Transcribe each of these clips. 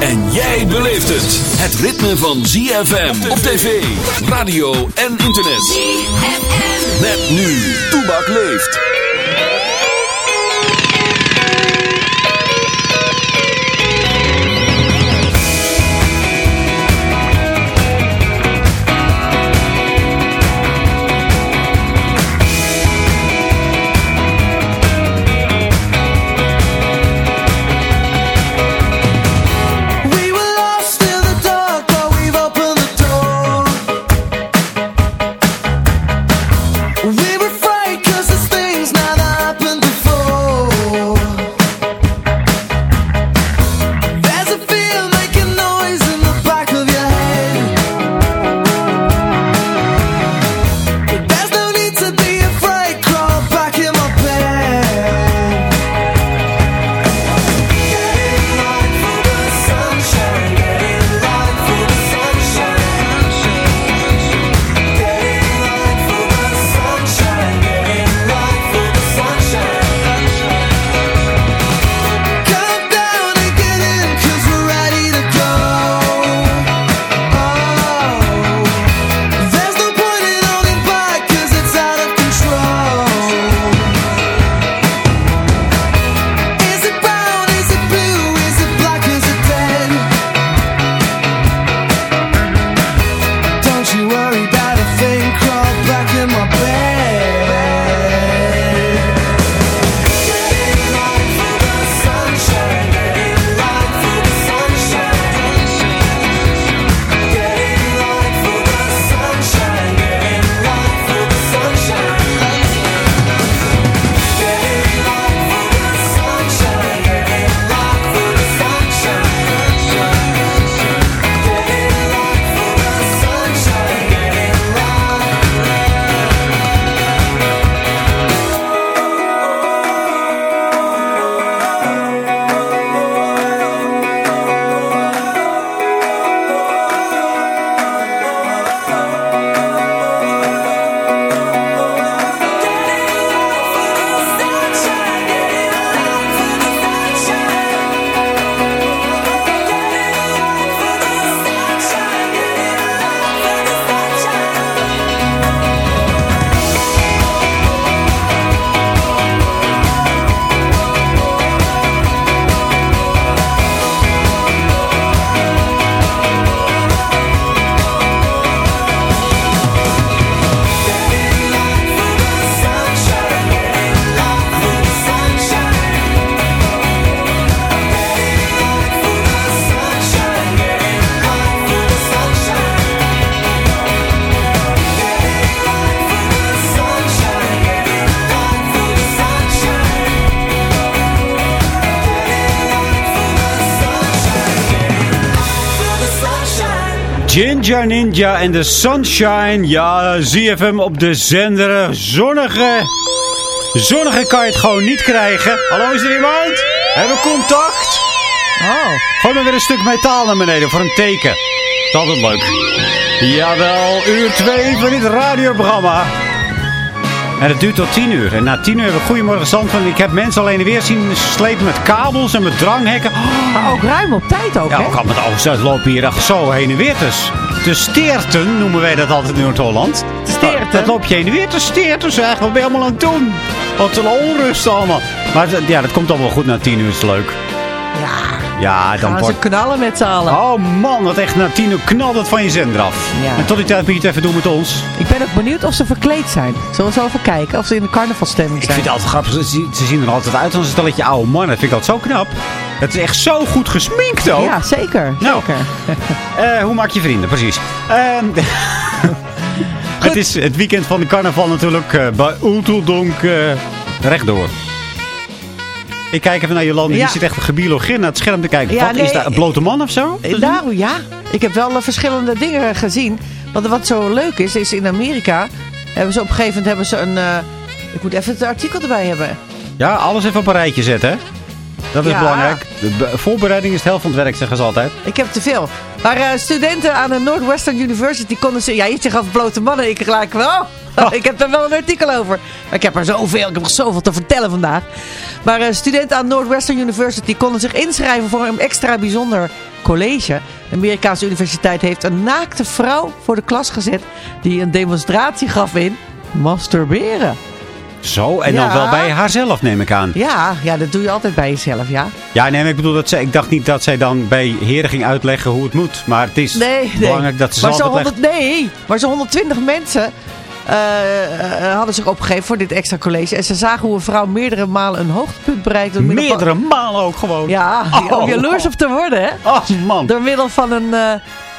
En jij beleeft het. Het ritme van ZFM op tv, radio en internet. ZFM. Met nu, Toebak leeft. Ninja Ninja en de Sunshine. Ja, ZFM op de zender. Zonnige... Zonnige kan je het gewoon niet krijgen. Hallo, is er iemand? Hebben we contact? Oh. Gewoon weer een stuk metaal naar beneden voor een teken. Dat is altijd leuk. Jawel, uur 2 van dit radioprogramma. En het duurt tot 10 uur. En na 10 uur hebben we Goedemorgen Zandvoort. Ik heb mensen alleen weer zien slepen met kabels en met dranghekken. Maar ook ruim op tijd ook, Ja, hè? ook al met lopen hier echt zo heen en weer. Dus te steerten noemen wij dat altijd in Noord-Holland. Te steerten? Dat loop je heen en weer te steerten zeg. Wat ben je allemaal aan het doen? Wat een onrust allemaal. Maar dat- ja, dat komt wel goed na 10 uur. Is het leuk. Ja, Ja, dan gaan ze wordt... knallen met z'n allen. Oh man, wat echt na 10 uur knalt het van je zender af. Ja. En tot die tijd moet je het even doen met ons. Ik ben ook benieuwd of ze verkleed zijn. Zullen we zo even kijken of ze in de carnavalstemming Ik zijn? vind het altijd grappig. Ze, zien- ze zien er altijd uit als een stelletje oude mannen. Dat vind ik altijd zo knap. Het is echt zo goed gesminkt ook. Ja, zeker. Nou. zeker. Eh, hoe maak je vrienden, precies. Ehm, het is het weekend van de carnaval natuurlijk eh, bij Oeteldonk eh, rechtdoor. Ik kijk even naar Jolande. Die Ja. zit echt een gebiologeerd naar het scherm te kijken. Ja, Wat is daar? Een blote man of zo? Nou ja, ik heb wel verschillende dingen gezien. Want wat zo leuk is, is in Amerika hebben ze op een gegeven moment hebben ze een... ik moet even het artikel erbij hebben. Ja, alles even op een rijtje zetten. hè? Dat is Ja. belangrijk. De be- voorbereiding is de helft van het werk, zeggen ze altijd. Ik heb te veel. Maar eh, studenten aan de Northwestern University konden ze... Ja, je zegt altijd blote mannen. Ik gelijk wel. ik heb daar wel een artikel over. Maar ik heb er zoveel. Ik heb nog zoveel te vertellen vandaag. Maar eh, studenten aan Northwestern University konden zich inschrijven voor een extra bijzonder college. De Amerikaanse universiteit heeft een naakte vrouw voor de klas gezet... die een demonstratie gaf in masturberen. Zo, en dan wel bij haarzelf neem ik aan. Ja, ja, dat doe je altijd bij jezelf, ja. Ja, nee, maar ik bedoel, dat zij, ik dacht niet dat zij dan bij heren ging uitleggen hoe het moet. Maar het is Nee, nee. belangrijk dat ze maar uitlegt. 100, nee, maar zo'n 120 mensen eh, eh, hadden zich opgegeven voor dit extra college. En ze zagen hoe een vrouw meerdere malen een hoogtepunt bereikte. van- Meerdere malen ook gewoon. Ja, Oh. om jaloers op te worden, hè. Oh, man. Door middel van een eh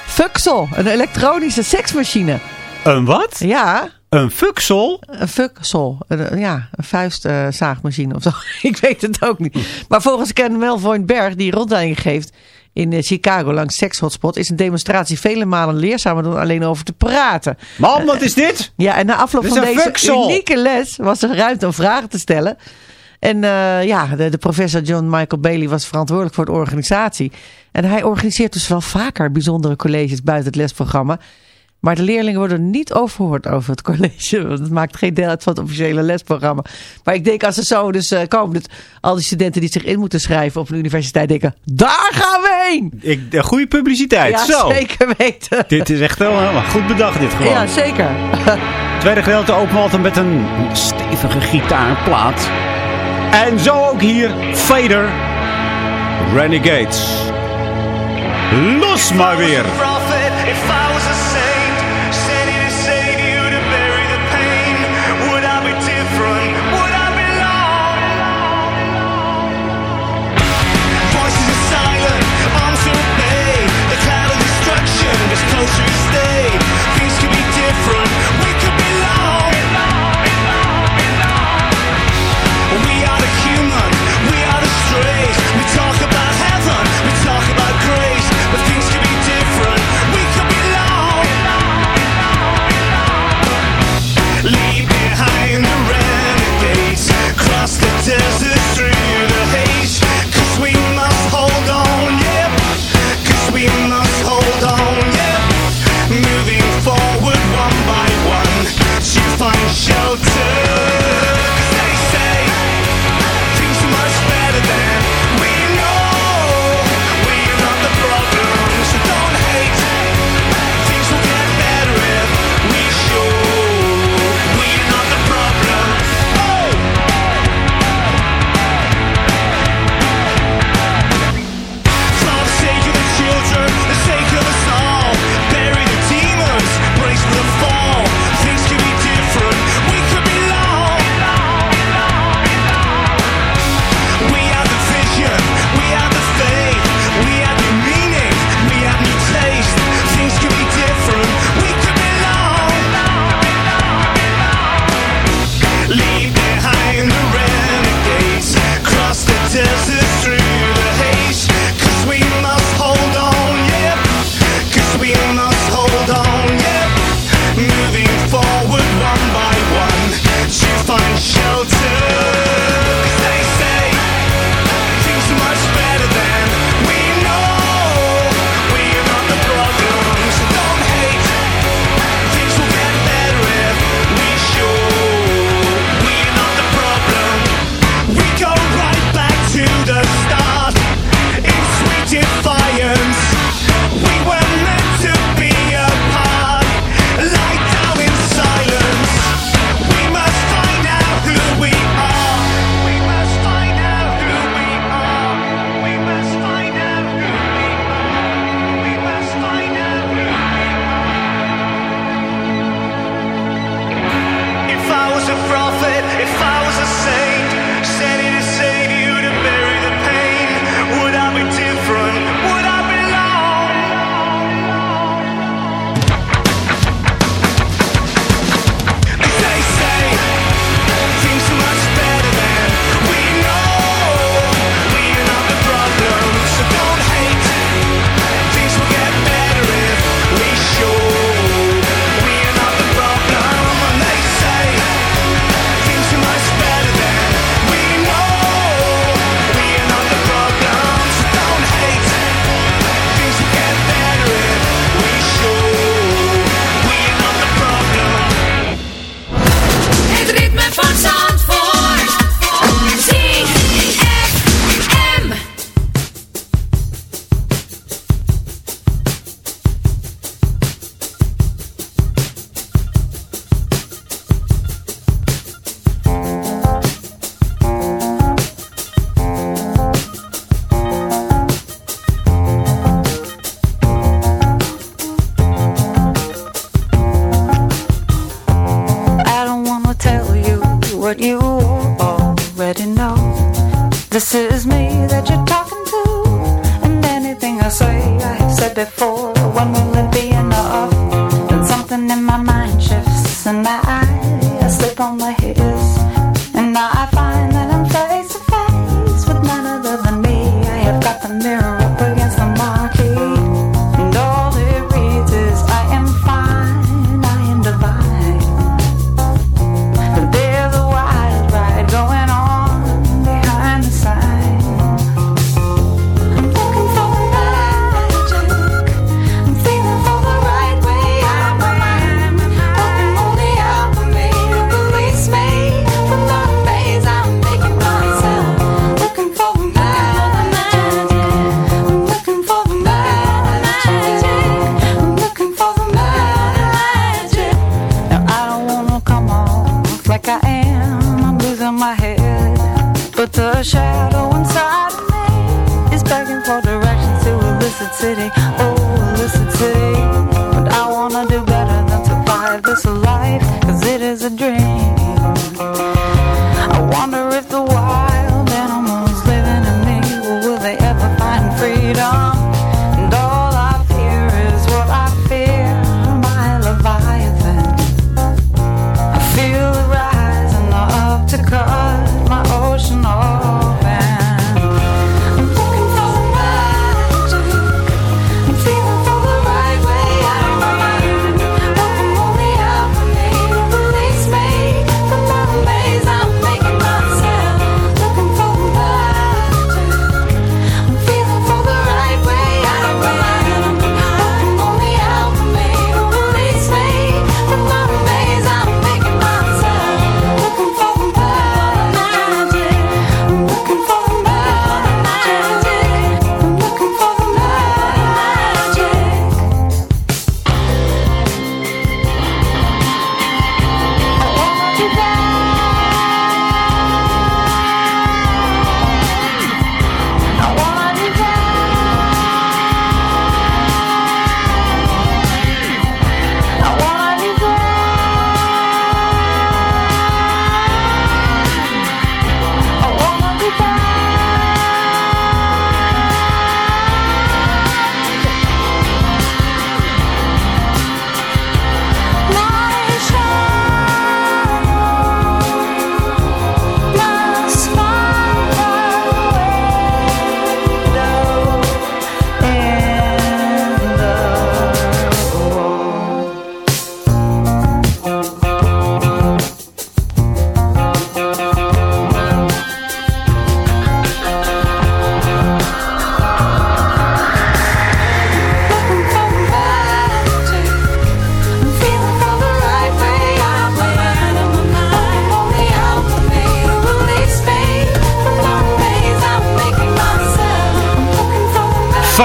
fuksel, een elektronische seksmachine. Een wat? Ja, Een fuksel? een fuksel. Een, ja, een vuistzaagmachine of zo. Ik weet het ook niet. Maar volgens Ken Melvoin Berg, die rondleiding geeft in eh, Chicago langs sekshotspot, is een demonstratie vele malen leerzamer dan alleen over te praten. Man, wat is dit? Ja, en na afloop van deze fuksel. unieke les was er ruimte om vragen te stellen. En eh, ja, de, de professor John Michael Bailey was verantwoordelijk voor de organisatie. En hij organiseert dus wel vaker bijzondere colleges buiten het lesprogramma. Maar de leerlingen worden niet overhoord over het college. Want het maakt geen deel uit van het officiële lesprogramma. Maar ik denk als er zo dus eh, komen, dat al die studenten die zich in moeten schrijven op een universiteit denken, daar gaan we heen! Ik, de goede publiciteit. Ja, Zo. zeker weten. Dit is echt wel helemaal goed bedacht, dit gewoon. Ja, zeker. Tweede gedeelte altijd met een stevige gitaarplaat. En zo ook hier, Vader. Renegades. Los maar weer.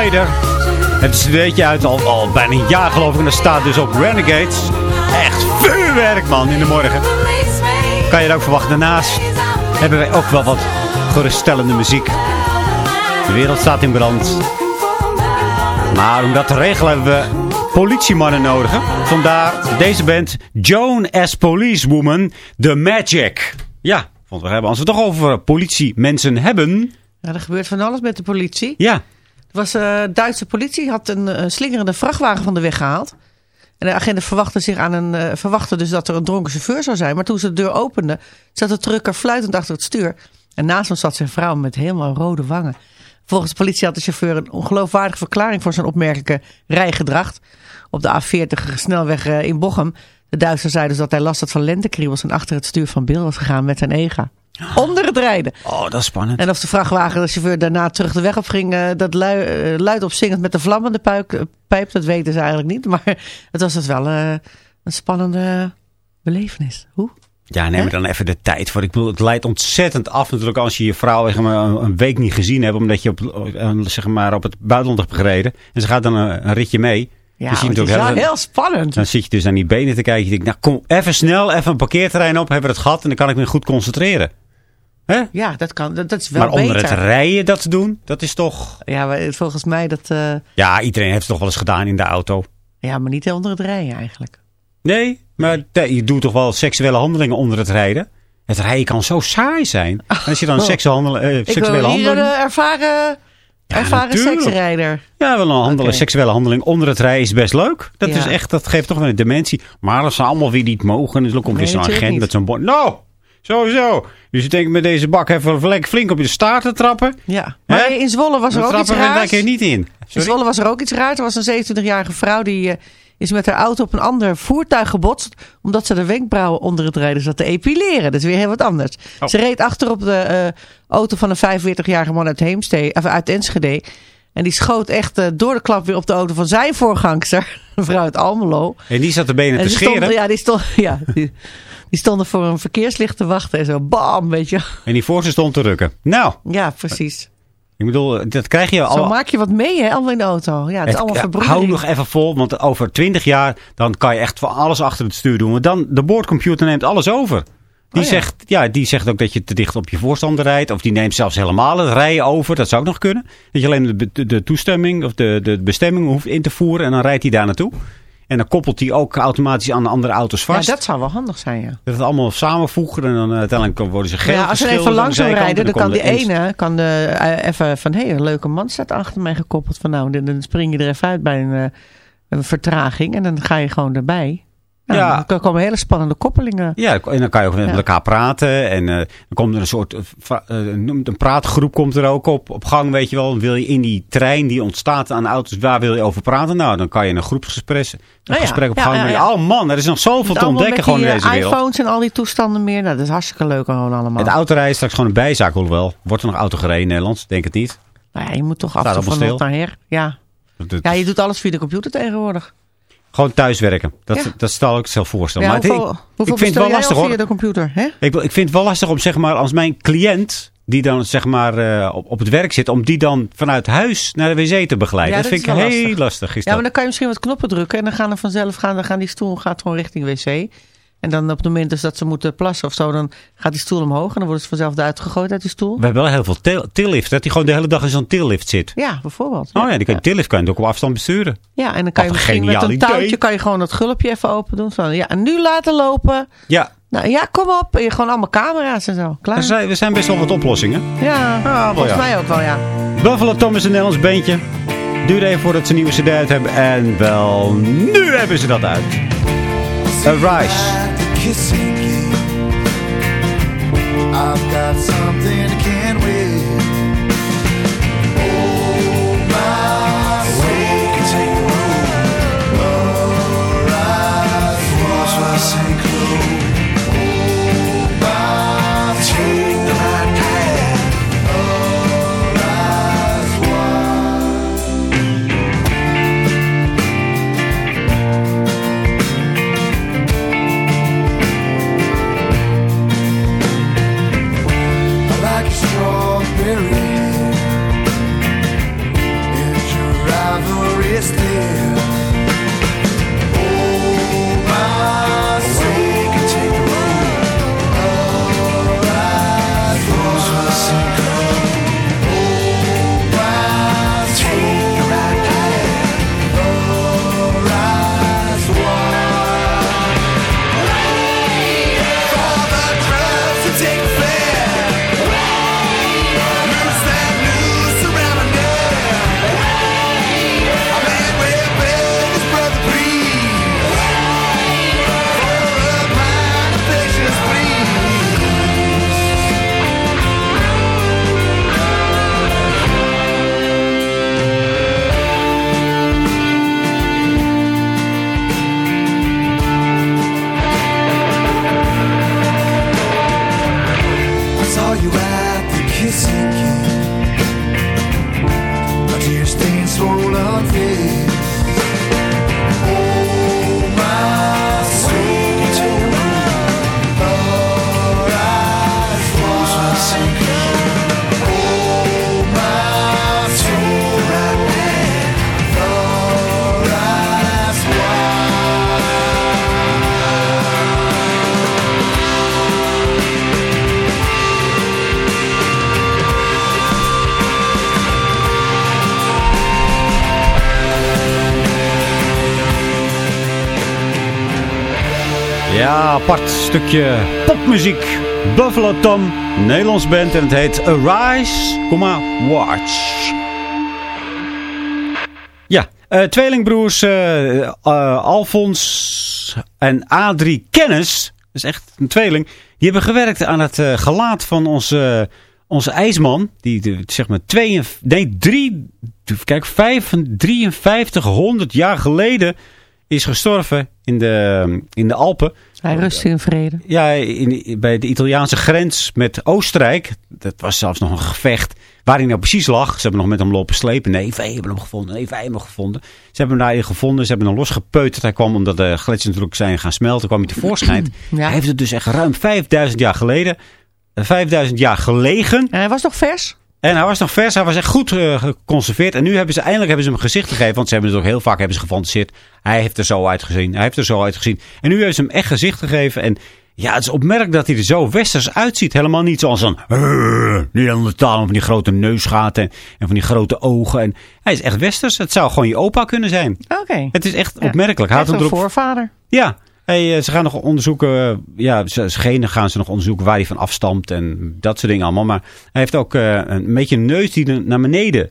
Vader. Het is een beetje uit, al, al bijna een jaar geloof ik. En er staat dus op Renegades. Echt vuurwerk man in de morgen. Kan je er ook verwachten. Daarnaast hebben wij ook wel wat geruststellende muziek. De wereld staat in brand. Maar om dat te regelen hebben we politiemannen nodig. Vandaar deze band Joan as Policewoman, The Magic. Ja, want we hebben, als we het toch over politiemensen hebben. Ja, er gebeurt van alles met de politie. Ja, was, eh, Duitse politie had een eh, slingerende vrachtwagen van de weg gehaald. En de agenten verwachten, zich aan een, eh, verwachten dus dat er een dronken chauffeur zou zijn. Maar toen ze de deur openden, zat de trucker fluitend achter het stuur. En naast hem zat zijn vrouw met helemaal rode wangen. Volgens de politie had de chauffeur een ongeloofwaardige verklaring voor zijn opmerkelijke rijgedrag. Op de A40 snelweg in Bochum. De Duitser zei dus dat hij last had van lentekriebels en achter het stuur van beeld was gegaan met zijn ega. Onder het rijden. oh, dat is spannend. En of de vrachtwagenchauffeur daarna terug de weg op ging, eh, dat lui, eh, luid op zingend met de vlammende puik, eh, pijp, dat weten ze eigenlijk niet. Maar het was dus wel een spannende belevenis. Hoe? Ja, neem er dan even de tijd voor. Ik bedoel, het leidt ontzettend af natuurlijk als je je vrouw zeg maar, een, week niet gezien hebt. Omdat je op, zeg maar, op het buitenland hebt gereden. En ze gaat dan een, een ritje mee. Ja, het is heel- heel spannend. Dan zit je dus aan die benen te kijken. Je denkt, nou kom even snel, even een parkeerterrein op. Hebben we het gehad en dan kan ik me goed concentreren. Hè? Ja, dat, kan, dat, dat is wel Maar onder beter. het rijden dat doen, dat is toch... Ja, maar volgens mij dat... eh, Ja, iedereen heeft het toch wel eens gedaan in de auto. ja, maar niet onder het rijden eigenlijk. Nee, maar je doet toch wel seksuele handelingen onder het rijden? Het rijden kan zo saai zijn. En als je dan Oh. seksuele, eh, Ik wil hier handeling... ervaren, ervaren natuurlijk. seksrijder. Ja, wel een handelen, Oké. seksuele handeling onder het rijden is best leuk. Dat, Ja. is echt, dat geeft toch wel een dimensie. Maar als ze allemaal weer niet mogen, dus dan komt Nee, weer zo'n agent met zo'n bord. Nou, sowieso. Dus je denkt met deze bak even flink, flink op je staart te trappen. Ja. Maar in Zwolle was er ook iets daar raars. keer niet in. In? Zwolle was er ook iets raars. Er was een 27-jarige vrouw die eh, is met haar auto op een ander voertuig gebotst. Omdat ze de wenkbrauwen onder het rijden zat te epileren. Dat is weer heel wat anders. Oh. Ze reed achter op de eh, auto van een 45-jarige man uit, Heemstede, of uit Enschede. En die schoot echt eh, door de klap weer op de auto van zijn voorgangster. Een vrouw uit Almelo. En die zat de benen En te scheren. stonden, ja, die, stond, ja die, die stonden voor een verkeerslicht te wachten. En zo bam, weet je. En die voor ze stond te rukken. Nou, Ja, precies. ik bedoel, dat krijg je Zo al. maak je wat mee, hè, allemaal in de auto. Ja, het is allemaal verbroedering. hou nog even vol, want over 20 jaar dan kan je echt van alles achter het stuur doen. Want dan de boordcomputer neemt alles over. Die, Oh ja. zegt, ja, die zegt ook dat je te dicht op je voorstander rijdt. Of die neemt zelfs helemaal het rijden over. Dat zou ook nog kunnen. Dat je alleen de, de, de toestemming of de, de bestemming hoeft in te voeren. En dan rijdt hij daar naartoe. En dan koppelt hij ook automatisch aan de andere auto's Ja, vast. dat zou wel handig zijn, ja. Dat het allemaal samenvoegen. En dan eh, uiteindelijk worden ze geel ja, als geschilderd even aan de lang zou zijkant. rijden, En dan kan die ene kan de, eh, even van... hé, hey, een leuke man staat achter mij gekoppeld. Van, nou, dan, dan spring je er even uit bij een, eh, een vertraging. En dan ga je gewoon erbij. Nou, Ja. Dan komen hele spannende koppelingen. Ja, en dan kan je ook met Ja. elkaar praten. En eh, dan komt er een soort het een praatgroep komt er ook op, op gang, weet je wel. Wil je in die trein die ontstaat aan auto's, waar wil je over praten? Nou, dan kan je een groepsgesprek, een Nou ja, gesprek op gang ja, brengen. Oh man, er is nog zoveel te ontdekken gewoon in deze wereld. iPhones en al die toestanden meer. Nou, dat is hartstikke leuk gewoon allemaal. Het autorijden is straks gewoon een bijzaak, hoewel. Wordt er nog auto gereden in Nederland? Denk het niet. Nou ja, je moet toch af en toe van naar her. Ja. Ja, je doet alles via de computer tegenwoordig. Gewoon thuiswerken. Dat, Ja. dat stel ik zelf voorstellen. Ja, maar het- ik, hoeveel ik vind het wel lastig hoor. via de computer? Hè? Ik, ik vind het wel lastig om zeg maar als mijn cliënt die dan zeg maar eh, op, op het werk zit, om die dan vanuit huis naar de wc te begeleiden. Ja, dat, dat vind ik heel lastig. lastig. is Ja, dat. maar dan kan je misschien wat knoppen drukken en dan gaan er vanzelf gaan, dan gaan die stoel gaat gewoon richting wc. En dan op het moment dus dat ze moeten plassen of zo, dan gaat die stoel omhoog en dan wordt ze vanzelf eruit gegooid uit die stoel. We hebben wel heel veel til- tillift. Dat hij gewoon de hele dag in zo'n tillift zit. Ja, bijvoorbeeld. Oh ja, die kan, ja. tillift kan je ook op afstand besturen. Ja, en dan kan je Wat misschien met een idee. touwtje kan je gewoon dat gulpje even open doen. Van, ja, en nu laten lopen. Ja, Nou ja, kom op. En je gewoon allemaal camera's en zo. Klaar. er zijn, er zijn best wel wat oplossingen. Ja, wel volgens ja. mij ook wel, ja. Buffalo Tom is een Nederlands beentje. Duurde even voordat ze een nieuwe cd uit hebben. En wel, nu hebben ze dat uit. Kissing game. I've got something can't. este apart stukje popmuziek. Buffalo Tom, Nederlands band en het heet Arise, Watch. Ja, eh, tweelingbroers eh, Alfons en Adrie Kennis, dat is echt een tweeling, die hebben gewerkt aan het gelaat van onze, onze ijsman, die zeg maar twee, nee, drie, kijk, vijf, 5300 jaar geleden is gestorven in de, in de Alpen. Hij rust in vrede. Ja, in, bij de Italiaanse grens met Oostenrijk. Dat was zelfs nog een gevecht. Waar hij nou precies lag. Ze hebben nog met hem lopen slepen. Nee, wij hebben hem gevonden. Nee, wij hebben hem gevonden. Ze hebben hem daarin gevonden. Ze hebben hem losgepeuterd. Hij kwam omdat de gletsjers natuurlijk zijn gaan smelten. kwam hij tevoorschijn. Ja. Hij heeft het dus echt ruim 5000 jaar geleden. eh, 5000 jaar gelegen. En hij was nog vers? En hij was nog vers, hij was echt goed eh, geconserveerd. En nu hebben ze eindelijk hebben ze hem gezicht gegeven. Want ze hebben het ook heel vaak hebben ze gefantaseerd. Hij heeft er zo uitgezien. Hij heeft er zo uitgezien. En nu hebben ze hem echt gezicht gegeven. En ja, het is opmerkelijk dat hij er zo westers uitziet. Helemaal niet zoals een uh, Neandertaal van die grote neusgaten en, en van die grote ogen. En hij is echt westers. Het zou gewoon je opa kunnen zijn. Oké. Het is echt Ja. opmerkelijk. Hij had een voorvader. ja, hey, eh, ze gaan nog onderzoeken, eh, ja, zijn genen gaan ze nog onderzoeken waar hij van afstamt en dat soort dingen allemaal. Maar hij heeft ook eh, een beetje een neus die na- naar beneden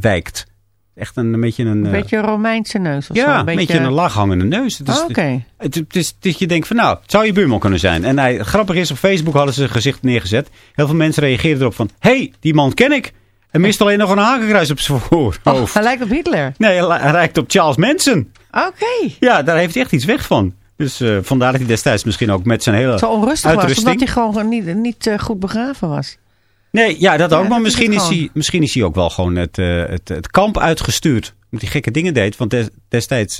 wijkt. Echt een, een beetje een... Een beetje een Romeinse neus of zo. ja, een beetje, een laaghangende neus. Het is, Ah, Oké. het, het is dat je denkt van nou, het zou je buurman kunnen zijn. En hij, grappig is, op Facebook hadden ze een gezicht neergezet. Heel veel mensen reageerden erop van, hey, die man ken ik. Hij mist alleen nog een hakenkruis op zijn voorhoofd. Oh, hij lijkt op Hitler. Nee, hij lijkt op Charles Manson. Oké. Ja, daar heeft hij echt iets weg van. Dus eh, vandaar dat hij destijds misschien ook met zijn hele Zo onrustig was, omdat hij gewoon niet, niet eh, goed begraven was. Nee, ja, dat ook. maar is misschien is, hij, misschien is hij ook wel gewoon het, eh, het, het kamp uitgestuurd. Omdat hij gekke dingen deed. Want des- destijds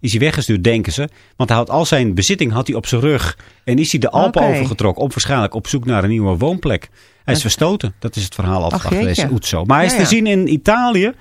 is hij weggestuurd, denken ze. Want hij had al zijn bezitting had hij op zijn rug. En is hij de Alpen overgetrokken. Op waarschijnlijk op zoek naar een nieuwe woonplek. Hij is verstoten. Dat is het verhaal altijd Ach, achter deze. Maar hij is Ja, te zien in Italië.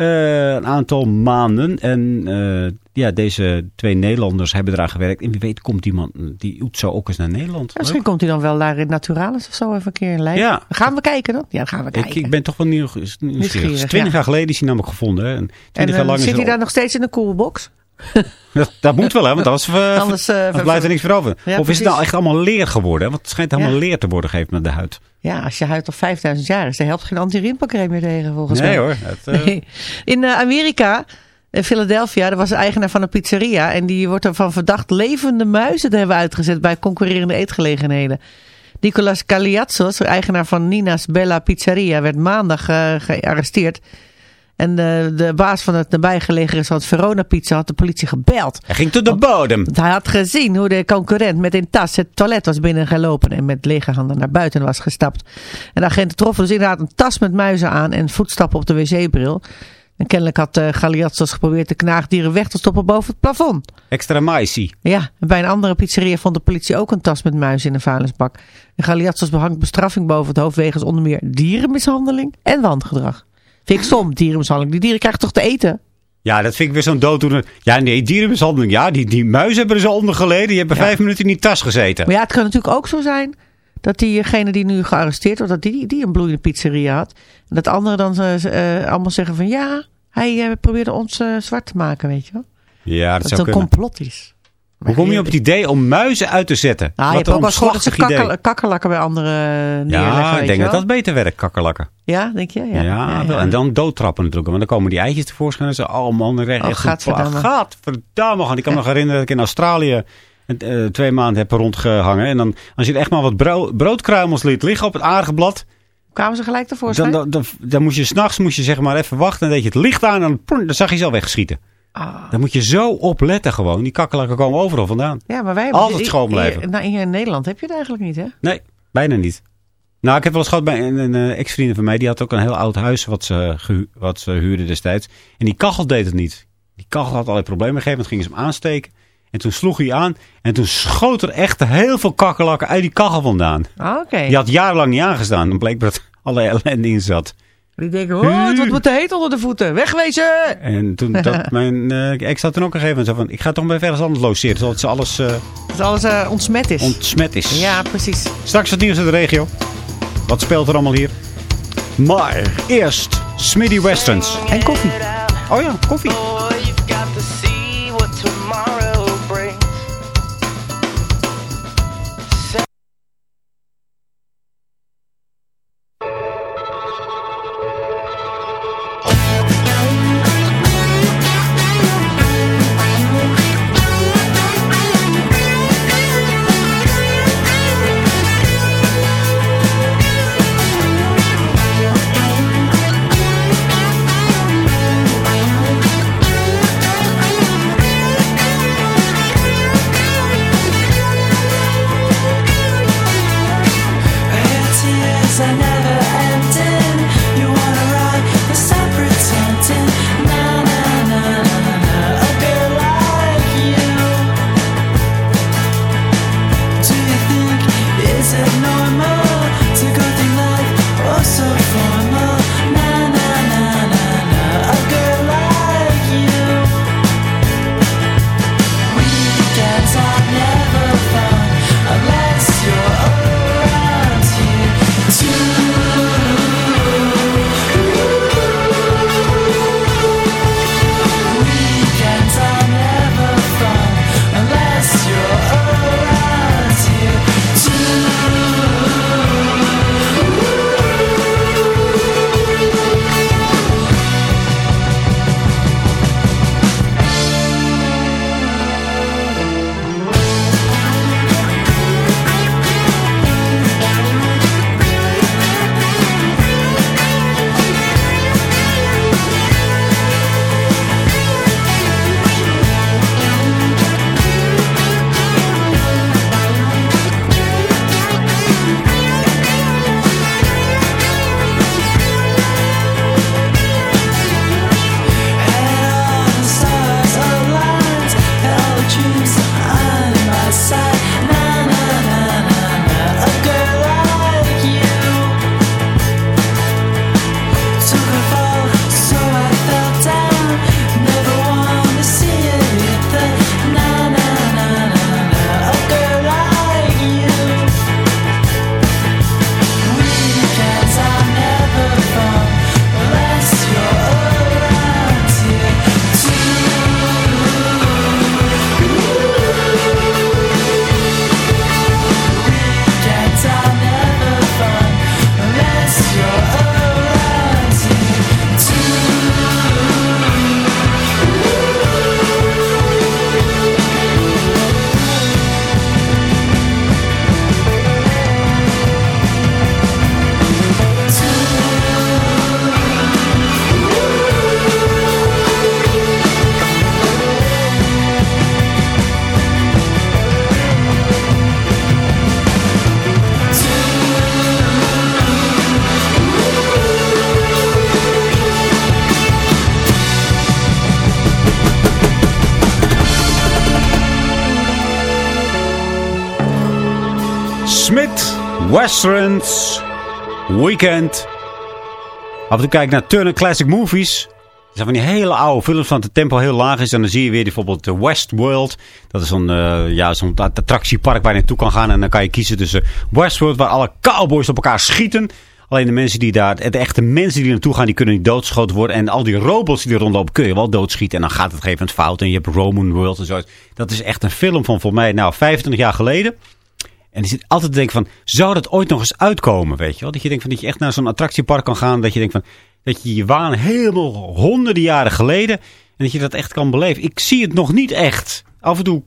Eh, een aantal maanden. En eh, ja, deze twee Nederlanders hebben eraan gewerkt. En wie weet komt die man, die Oetzo ook eens naar Nederland. Ja, misschien komt hij dan wel daar in Naturalis of zo even een keer in Leiden. Ja. Gaan we kijken dan? Ja, dan gaan we kijken. Ik, ik ben toch wel nieuw- nieuwsgierig. Twintig ja. jaar geleden is hij namelijk gevonden. hè. En jaar dan lang zit hij daar nog steeds in de coolbox? dat, dat moet wel, hè? Want anders, eh, Anders, eh, anders blijft er niks meer over. Ja, of is het nou echt allemaal leer geworden? hè? Want het schijnt helemaal Ja. leer te worden gegeven met de huid. Ja, als je huid al 5000 jaar is, daar helpt geen anti-rimpelcreme meer tegen volgens mij. Nee hoor. Het, eh, Nee. In eh, Amerika, in Philadelphia, er was een eigenaar van een pizzeria. En die wordt ervan verdacht levende muizen te hebben uitgezet bij concurrerende eetgelegenheden. Nicolas Cagliazzos, eigenaar van Nina's Bella Pizzeria, werd maandag gearresteerd. En de, de baas van het nabijgelegen restaurant Verona Pizza had de politie gebeld. hij ging tot de bodem. Hij had gezien hoe de concurrent met een tas het toilet was binnengelopen en met lege handen naar buiten was gestapt. En de agenten troffen dus inderdaad een tas met muizen aan en voetstappen op de wc-bril. En kennelijk had uh, geprobeerd de knaagdieren weg te stoppen boven het plafond. Extra maïsie. Ja, en bij een andere pizzeria vond de politie ook een tas met muizen in een vuilnisbak. En Galiatzos behangt bestraffing boven het hoofd wegens onder meer dierenmishandeling en wangedrag. Vind ik stom, dierenmishandeling. Die dieren krijgen toch te eten? Ja, dat vind ik weer zo'n dooddoener. Ja, nee, dierenmishandeling. Ja, die, die muizen hebben er zo onder geleden. Die hebben Ja. vijf minuten in die tas gezeten. Maar ja, het kan natuurlijk ook zo zijn dat diegene die nu gearresteerd wordt, dat die, die een bloeiende pizzeria had. En dat anderen dan eh, eh, allemaal zeggen van ja, hij eh, probeerde ons zwart te maken, weet je wel. Ja, dat Dat het zou een kunnen. complot is. Hoe kom je op het idee om muizen uit te zetten? Nou, je hebt ook wel gehoord dat ze omslachtig idee. kakkel, kakkerlakken bij anderen eh, neerleggen, Ja, ik denk dat dat beter werkt, kakkerlakken. Ja, denk je? Ja, Ja, en dan doodtrappen natuurlijk. Want dan komen die eitjes tevoorschijn en ze, oh man, recht. Oh, gadverdamme. Gadverdamme. Ik kan me nog herinneren dat ik in Australië eh, twee maanden heb rondgehangen. En dan, als je echt maar wat brood, broodkruimels liet liggen op het aardige blad. Kwamen ze gelijk tevoorschijn? Dan, dan, dan, dan moest je s'nachts zeg maar even wachten. En deed je het licht aan en dan, dan zag je ze al wegschieten. Ah. Dan moet je zo opletten gewoon. Die kakkerlakken komen overal vandaan. ja, maar wij hebben Altijd schoon blijven. Hier, nou, in Nederland heb je het eigenlijk niet, hè? Nee, bijna niet. Nou, ik heb wel eens gehad bij een, een ex-vriendin van mij. Die had ook een heel oud huis wat ze, wat ze huurde destijds. En die kachel deed het niet. Die kachel had allerlei problemen gegeven. Gingen ze hem aansteken. En toen sloeg hij aan. En toen schoot er echt heel veel kakkerlakken uit die kachel vandaan. Ah, oké. Die had jarenlang niet aangestaan. Dan bleek dat er allerlei ellende in zat. Die denken, oh, het wordt te heet onder de voeten. Wegwezen! En toen dat mijn eh, ex had toen ook een gegeven moment zo van... Ik ga toch maar ergens anders logeren. Zodat ze alles eh, Dat alles eh, ontsmet is. ontsmet is. ja, precies. Straks het nieuws uit de regio. Wat speelt er allemaal hier? Maar eerst Smitty Westerns. En koffie. Oh ja, koffie. Westerns Weekend. Af en toe kijk naar Turner Classic Movies. Dat zijn van die hele oude films van het tempo heel laag is. En dan zie je weer bijvoorbeeld Westworld. Dat is zo'n eh, ja, zo'n attractiepark waar je naartoe kan gaan. En dan kan je kiezen tussen Westworld, waar alle cowboys op elkaar schieten. Alleen de mensen die daar, de echte mensen die naartoe gaan, die kunnen niet doodgeschoten worden. En al die robots die er rondlopen, kun je wel doodschieten. En dan gaat het gegeven moment fout. En je hebt Roman World en zo. Dat is echt een film van voor mij, nou, 25 jaar geleden. En je zit altijd te denken van, zou dat ooit nog eens uitkomen, weet je wel? Dat je denkt van, dat je echt naar zo'n attractiepark kan gaan. Dat je denkt van, dat je je waan helemaal honderden jaren geleden. En dat je dat echt kan beleven. Ik zie het nog niet echt. Af en toe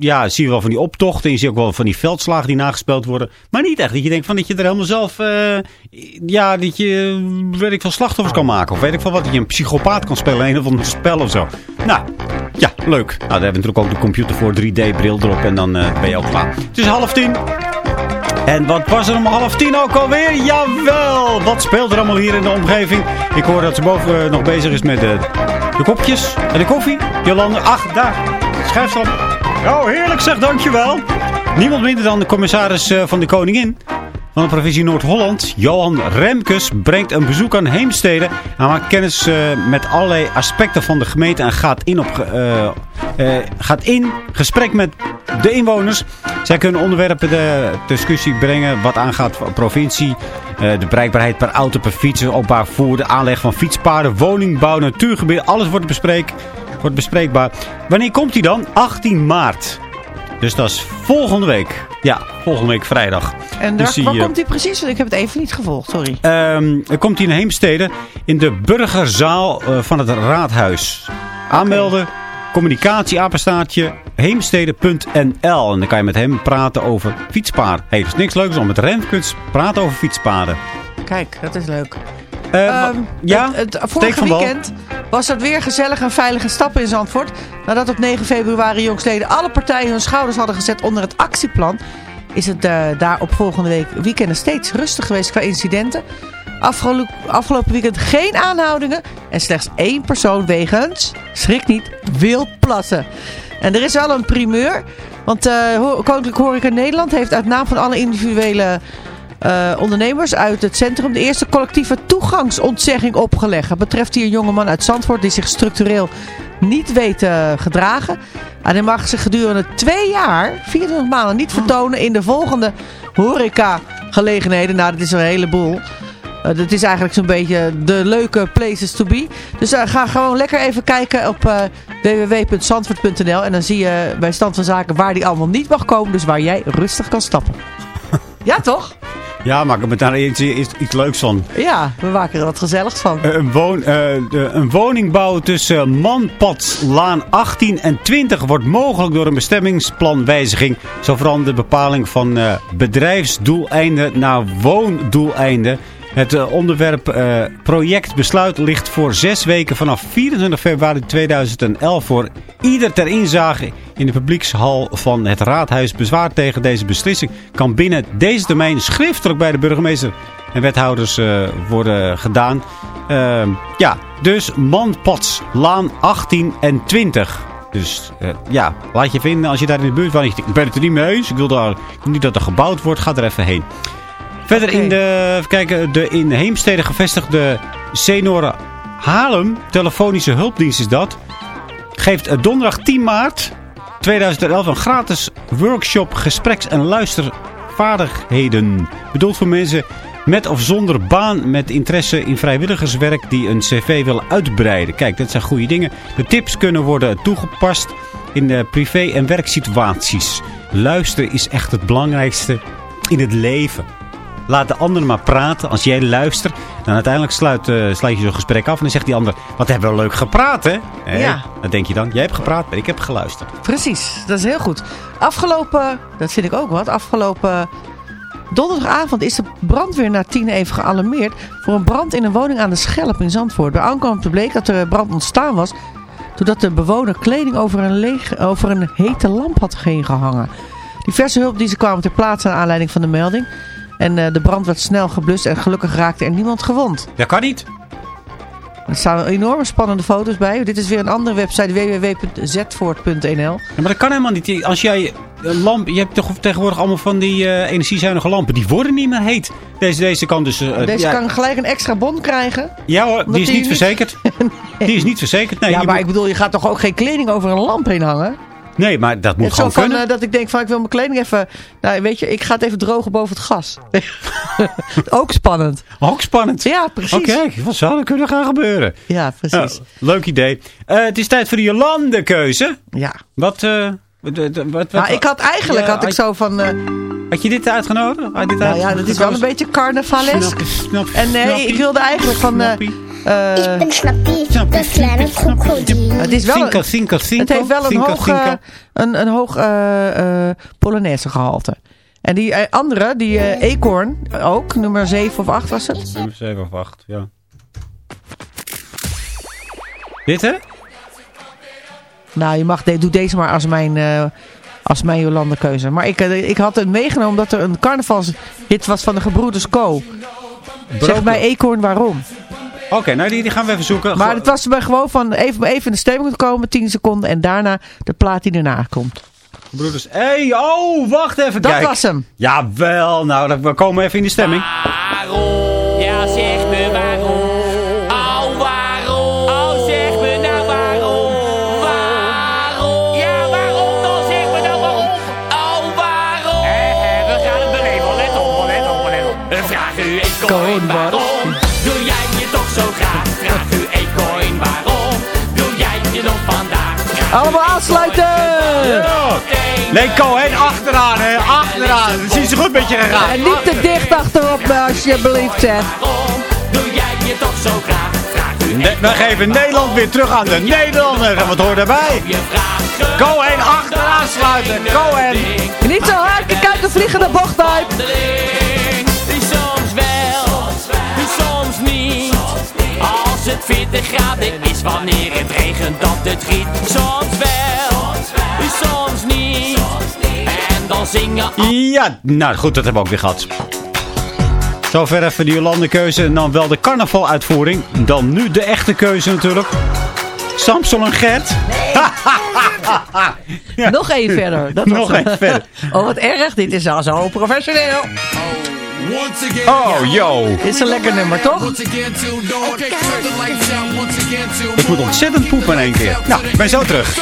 ja, zie je wel van die optochten. En je ziet ook wel van die veldslagen die nagespeeld worden. Maar niet echt. Dat je denkt van dat je er helemaal zelf... eh, ja, dat je, eh, weet ik veel, slachtoffers kan maken. Of weet ik veel wat. Dat je een psychopaat kan spelen. Een of ander spel of zo. Nou, ja, leuk. Nou, daar hebben we natuurlijk ook de computer voor 3D-bril erop. En dan eh, ben je ook klaar. Het is half tien. En wat was er om half tien ook alweer? Jawel! Wat speelt er allemaal hier in de omgeving? Ik hoor dat ze boven nog bezig is met de, kopjes en de koffie. Jolande, ach, daar. Schrijf. Oh, heerlijk zeg, dankjewel. Niemand minder dan de commissaris eh, van de Koningin van de provincie Noord-Holland, Johan Remkes, brengt een bezoek aan Heemstede. Hij maakt kennis eh, met allerlei aspecten van de gemeente en gaat in, op, eh, gaat in gesprek met de inwoners. Zij kunnen onderwerpen de discussie brengen wat aangaat de provincie. de bereikbaarheid per auto, per fiets, openbaar vervoer, de aanleg van fietspaden, woningbouw, natuurgebied. Alles wordt, bespreek, wordt bespreekbaar. Wanneer komt hij dan? 18 maart. Dus dat is volgende week. Ja, volgende week vrijdag. En Dus daar, die, waar eh, komt hij precies? Ik heb het even niet gevolgd, sorry. Ehm, er komt hij in Heemstede in de burgerzaal eh, van het raadhuis. Aanmelden, communicatie, apenstaartje, heemstede.nl. En dan kan je met hem praten over fietspaden. Hey, er is niks leuks om met Remkens praten over fietspaden. Kijk, dat is leuk. Eh, Ehm, ja, het, vorige weekend was het weer gezellig en veilige stappen in Zandvoort. Nadat op 9 februari jongstleden alle partijen hun schouders hadden gezet onder het actieplan... is het eh, daar op volgende week weekenden steeds rustig geweest qua incidenten. Afgelo- afgelopen weekend geen aanhoudingen en slechts één persoon wegens, schrik niet, wild plassen. En er is wel een primeur, want eh Ho- Koninklijk Horeca Nederland heeft uit naam van alle individuele eh, ondernemers uit het centrum de eerste collectieve toegangsontzegging opgelegd. Betreft hier een jongeman uit Zandvoort die zich structureel niet weet te gedragen. En hij mag zich gedurende twee jaar, 24 maanden, niet vertonen in de volgende horeca-gelegenheden. Nou, dat is een heleboel. Eh, dat is eigenlijk zo'n beetje de leuke places to be. Dus eh, ga gewoon lekker even kijken op eh www.zandvoort.nl. En dan zie je bij stand van zaken waar die allemaal niet mag komen. Dus waar jij rustig kan stappen. Ja, toch? Ja, maak er met daar iets, iets, iets leuks van. Ja, we maken er wat gezelligs van. Eh, Een, woon, eh, de, een woningbouw tussen Manpadslaan 18 en 20 wordt mogelijk door een bestemmingsplanwijziging. Zo verandert de bepaling van eh, bedrijfsdoeleinden naar woondoeleinden. Het eh, onderwerp projectbesluit ligt voor zes weken vanaf 24 februari 2011 voor ieder ter inzage in de publiekshal van het raadhuis. Bezwaar tegen deze beslissing kan binnen deze termijn schriftelijk bij de burgemeester en wethouders eh, worden gedaan. Ehm, ja, dus Manpads, Laan 18 en 20. Dus ja, laat je vinden als je daar in de buurt denkt, Ik ben het er niet mee eens. Ik wil, daar, niet dat er gebouwd wordt. Ga er even heen. Verder in de, even kijken, de in Heemstede gevestigde Senora Haarlem, telefonische hulpdienst is dat, geeft donderdag 10 maart 2011 een gratis workshop gespreks- en luistervaardigheden. Bedoeld voor mensen met of zonder baan met interesse in vrijwilligerswerk die een cv willen uitbreiden. Kijk, dat zijn goede dingen. De tips kunnen worden toegepast in de privé- en werksituaties. Luisteren is echt het belangrijkste in het leven. Laat de ander maar praten. Als jij luistert, dan uiteindelijk sluit, eh, sluit je zo'n gesprek af. En dan zegt die ander, wat hebben we leuk gepraat, hè? Ja. Dan denk je dan, jij hebt gepraat, maar ik heb geluisterd. Precies, dat is heel goed. Afgelopen, dat vind ik ook wat, afgelopen donderdagavond is de brandweer na tien even gealarmeerd voor een brand in een woning aan de Schelp in Zandvoort. Bij aankomst bleek dat er brand ontstaan was doordat de bewoner kleding over een, leeg, over een hete lamp had heen gehangen. Diverse hulpdiensten kwamen ter plaatse naar aanleiding van de melding. En eh, de brand werd snel geblust en gelukkig raakte er niemand gewond. Dat kan niet. Er staan enorme spannende foto's bij. Dit is weer een andere website, www.zetvoort.nl. Ja, maar dat kan helemaal niet. Als jij een lamp... Je hebt toch tegenwoordig allemaal van die eh, energiezuinige lampen. Die worden niet meer heet. Deze, deze kan dus... eh, Deze ja, kan gelijk een extra bon krijgen. Ja hoor, die is die niet verzekerd. Die is niet verzekerd. Nee, ja, maar moet- ik bedoel, je gaat toch ook geen kleding over een lamp heen hangen? Nee maar dat moet Het is zo gewoon van kunnen. eh, dat ik denk van ik wil mijn kleding even... Nou, weet je, ik ga het even drogen boven het gas. ook spannend. Ook spannend. Ja, precies. Oké, wat zou er kunnen gaan gebeuren? Ja, precies. Ja, leuk idee. Eh, het is tijd voor de Jolande-keuze. Ja. Wat, eh, wat, wat, wat- Nou, ik had eigenlijk Ja, had ik zo van... eh, Had je dit uitgenodigd? Had dit nou ja, dat is wel een beetje carnavalesk. En nee, snappie, ik wilde eigenlijk van... eh, snappie, eh, Ik ben Snappie, snappie, de kleine snappie, snappie. krokodil. het is wel Cinco, een, cinco, cinco, het heeft wel een hoog, eh, een, een hoog eh, eh, Polonaise gehalte. En die eh, andere, die eh Eekhoorn, ook, nummer 7 of 8 was het. Nummer 7 of 8, ja. Dit hè? Nou, je mag, de, doe deze maar als mijn, eh als mijn Jolande keuze. Maar ik, eh, ik had het meegenomen omdat er een carnavalshit was van de gebroeders Co. Zeg bij Eekhoorn waarom. Oké, nou die, die gaan we even zoeken. Maar het was bij gewoon van even, even in de stemming te komen, 10 seconden. En daarna de plaat die erna komt. Broeders, hey, oh, wacht even. Dat kijk. was hem. Jawel, nou, dan- we komen even in de stemming. Waarom? Ecoin waarom. Doe jij je toch zo graag? Vraag u Ecoin waarom. Doe jij je nog vandaag? Allemaal aansluiten! Nee, Cohen, achteraan, hè, achteraan. Dat is zo goed met je gegaan. En niet te dicht achterop, me, alsjeblieft, zeg. Waarom doe jij je toch zo graag? Vraag u Ne- we geven Nederland weer terug aan de Nederlanders. En wat hoort daarbij? Cohen, achteraan sluiten. Cohen. Niet zo hard, kijk uit de vliegende bocht uit. Is wanneer het regent dat het giet. Soms wel, die soms niet. En dan zingen Ja, nou goed, dat hebben we ook weer gehad. Zover even de Jolande keuze en dan wel de carnavaluitvoering. Dan nu de echte keuze natuurlijk. Samson en Gert. Ja. Nog één verder. Dat Nog één verder. Oh, wat erg. Dit is al zo professioneel. Once again, Oh, yo. Dit is een lekker nummer, toch? Ik moet ontzettend poepen in één keer. Nou, ik ben zo terug.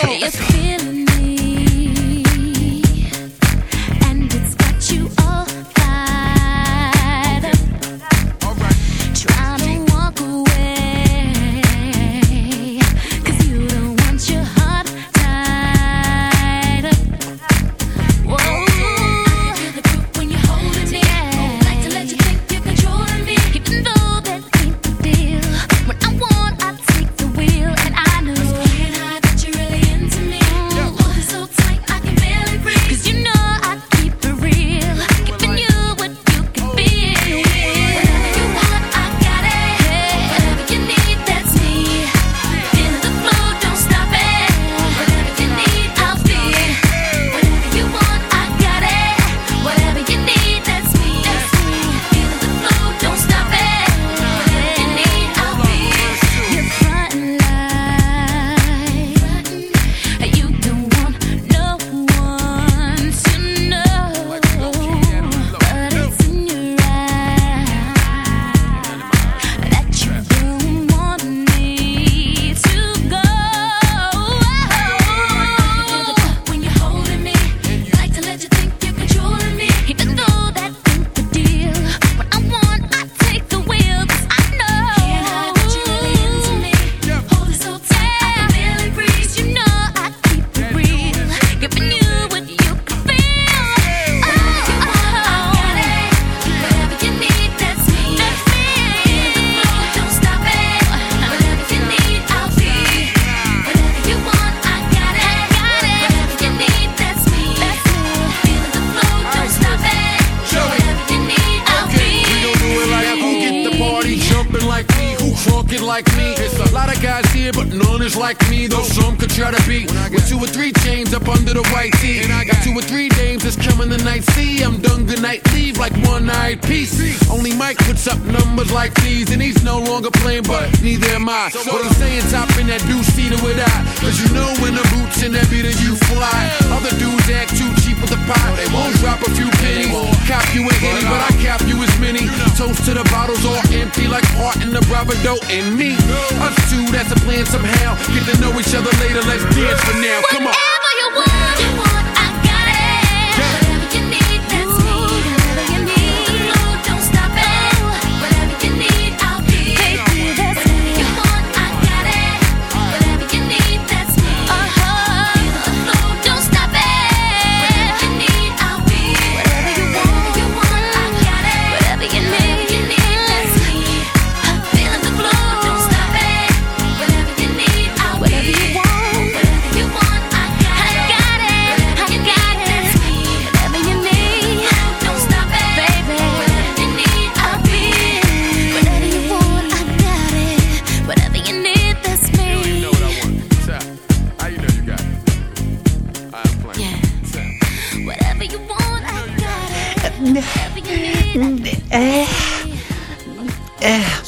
I. What I'm saying, top in that deuce seater with I. Cause you know when the boots in that beater you fly. Other dudes act too cheap with the pot. They won't drop a few pennies. Cap you a henny, but I cap you as many. Toast to the bottles all empty like heart in the bravado and me. Us two, that's a plan somehow. Get to know each other later, let's dance for now. Come on.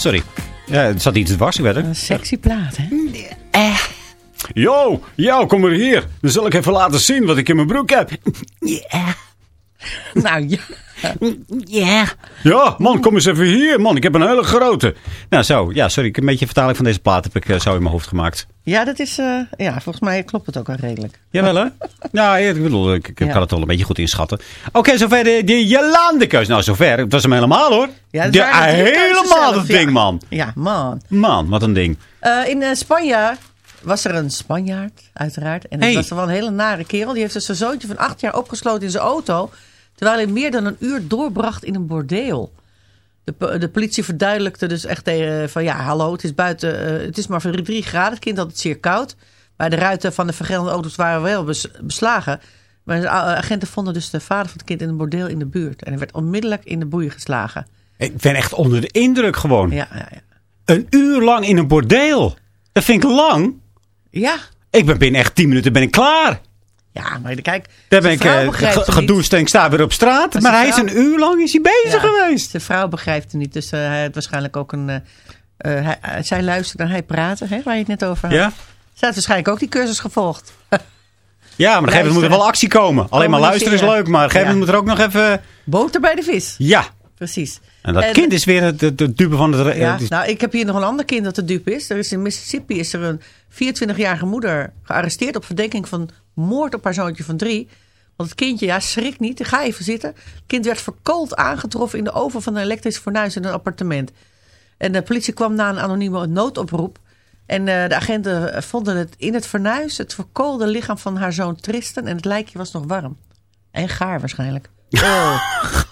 Sorry. Ja, er zat iets dwars, ik weet het. Een sexy plaat, hè? Yo, yo, kom maar hier. Dan zal ik even laten zien wat ik in mijn broek heb. Nou ja. Ja. Ja, man, kom eens even hier. Man, ik heb een hele grote. Nou, zo. Ja, sorry. Ik heb een beetje vertaling van deze plaat heb ik eh, zo in mijn hoofd gemaakt. Ja, dat is... eh, ja, volgens mij klopt het ook wel redelijk. Jawel, hè? Nou, ik bedoel, ik, ik Ja. kan het wel een beetje goed inschatten. Oké, zover de, de Jolande-keus. Nou, zover. Het was hem helemaal, hoor. Ja, dat de, helemaal dat ja. ding, man. Ja, man. Man, wat een ding. Eh, in Spanje was er een Spanjaard, uiteraard. En het Hey. was wel een hele nare kerel. Die heeft dus zijn zoontje van acht jaar opgesloten in zijn auto... terwijl hij meer dan een uur doorbracht in een bordeel. De, de politie verduidelijkte dus echt tegen van... ja, hallo, het is buiten, eh, het is maar voor drie graden. Het kind had het zeer koud. Maar de ruiten van de vergeldende auto's waren wel bes- beslagen. Maar de agenten vonden dus de vader van het kind in een bordeel in de buurt. En hij werd onmiddellijk in de boeien geslagen. Ik ben echt onder de indruk gewoon. Ja, ja, ja. Een uur lang in een bordeel. Dat vind ik lang. Ja, Ik ben binnen echt tien minuten ben ik klaar. Ja maar kijk... Daar ben ik eh, begrijpt ge- het niet. gedoucht en ik sta weer op straat. Maar hij is een uur lang is hij bezig Ja, geweest. Zijn vrouw begrijpt het niet, dus eh, hij had waarschijnlijk ook een... eh, hij, zij luisterde en hij praatte, hè, waar je het net over had. Ja? Zij had waarschijnlijk ook die cursus gevolgd. Ja, maar op een gegeven moment moet er wel actie komen. Alleen maar luisteren is leuk, maar op een gegeven moment moet er ook nog even... Boter bij de vis, Ja. precies. En dat En- kind is weer de, de dupe van het... Ja, nou, ik heb hier nog een ander kind dat de dupe is. Er is in Mississippi is er een 24-jarige moeder gearresteerd op verdenking van moord op haar zoontje van drie. Want het kindje, ja, schrik niet, ga even zitten. Het kind werd verkoold aangetroffen in de oven van een elektrisch fornuis in een appartement. En de politie kwam na een anonieme noodoproep. En eh, de agenten vonden het in het fornuis het verkoolde lichaam van haar zoon Tristan. En het lijkje was nog warm. En gaar waarschijnlijk. Oh.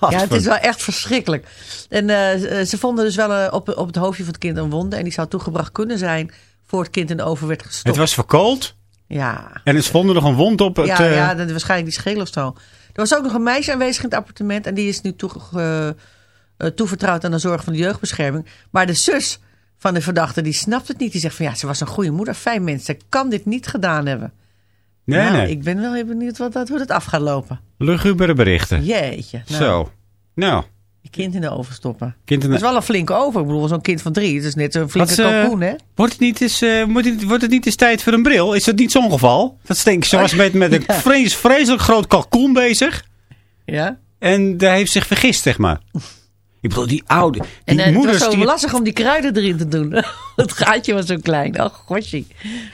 ja, het is wel echt verschrikkelijk. En eh, ze vonden dus wel eh, op, op het hoofdje van het kind een wonde. En die zou toegebracht kunnen zijn voor het kind in de oven werd gestopt. het was verkoold Ja, en ze vonden nog een wond op het... ja, eh, ja dat, waarschijnlijk die schedel of zo. Er was ook nog een meisje aanwezig in het appartement. En die is nu toe, eh, eh, toevertrouwd aan de zorg van de jeugdbescherming. Maar de zus van de verdachte, die snapt het niet. Die zegt van ja, ze was een goede moeder. Fijn mens, ze kan dit niet gedaan hebben. nee, nou, nee. ik ben wel heel benieuwd wat, dat, hoe dat af gaat lopen. Lugubere berichten. Jeetje. Nou, Zo. Nou, Je kind in de oven stoppen. kind in Dat is wel een flinke oven. Ik bedoel, zo'n kind van drie. Het is net zo'n flinke Wat, eh, kalkoen, hè? Wordt het, niet eens, eh, wordt, het, wordt het niet eens tijd voor een bril? Is dat niet zo'n geval? Dat denk ik, ze was met, met een Ja. vreselijk groot kalkoen bezig. Ja. En daar heeft zich vergist, zeg maar. Ik bedoel, die oude... Die En eh, het was zo die... lastig om die kruiden erin te doen. het gaatje was zo klein. Oh, gosje.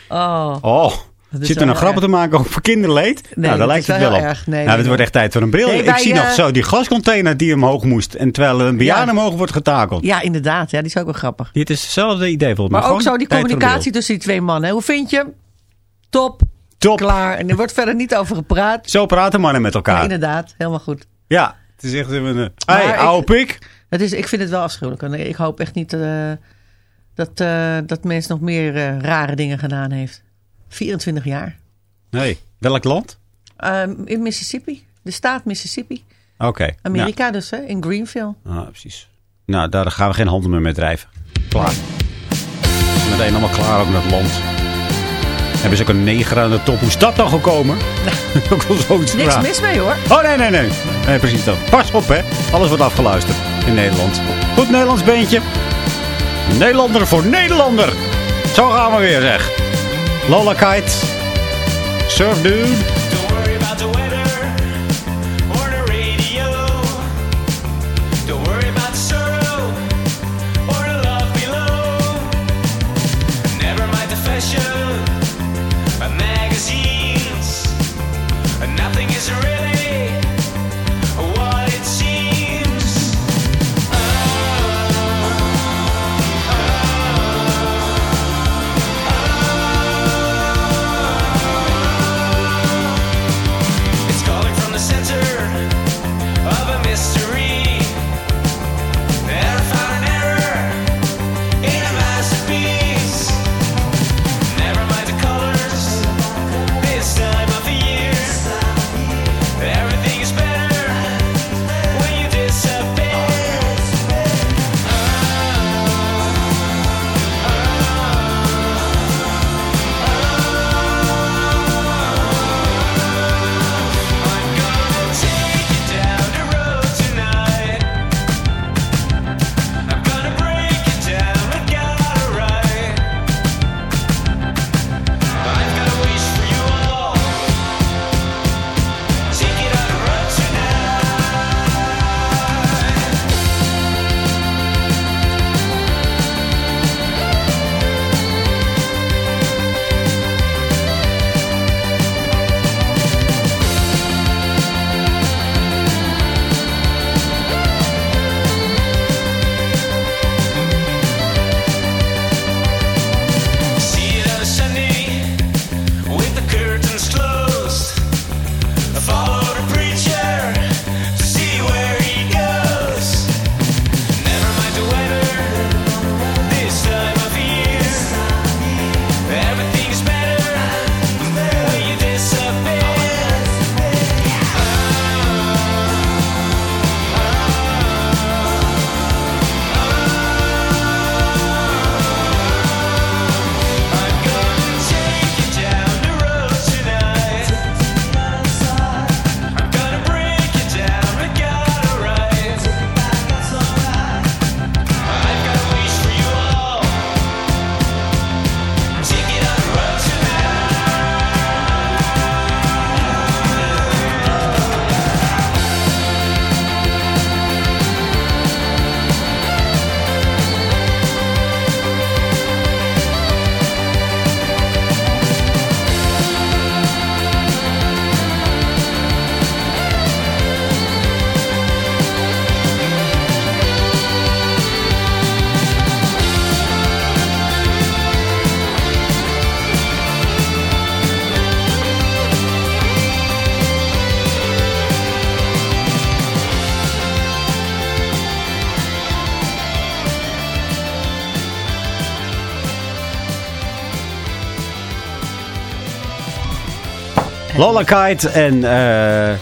Oh. Oh, zit er nou grappen te maken over kinderleed? nou, daar dat lijkt het wel op. erg. Nee, nou, nee, het wordt echt tijd voor een bril. Nee, ik wij, zie nog eh, zo die glascontainer die omhoog moest. En terwijl een bejaarde Ja. omhoog wordt getakeld. Ja, inderdaad. Ja, die is ook wel grappig. Dit is hetzelfde idee volgens mij. Maar ook zo die communicatie tussen die twee mannen. Hoe vind je? hem? Top. Top. Klaar. En er wordt verder niet over gepraat. Zo praten mannen met elkaar. Inderdaad, helemaal goed. Ja, het is echt even een... Hé, ik- oude pik. Het is, ik vind het wel afschuwelijk. En ik hoop echt niet eh, dat, eh dat mensen nog meer eh, rare dingen gedaan heeft. 24 jaar. Nee, welk land? Ehm, in Mississippi. De staat Mississippi. Oké. Amerika dus, hè? In Greenville. Nou, ah, precies. Nou, daar gaan we geen handel meer mee drijven. Klaar. meteen allemaal klaar ook in het land. Hebben ze ook een neger aan de top. Hoe is dat dan gekomen? ook wel zoiets Niks mis mee hoor. Oh, nee, nee, nee. Nee, precies dat. Pas op, hè. Alles wordt afgeluisterd in Nederland. Goed Nederlands beentje. Nederlander voor Nederlander. Zo gaan we weer, zeg. Lola Kite. Surf Dude. Lola Kite en... eh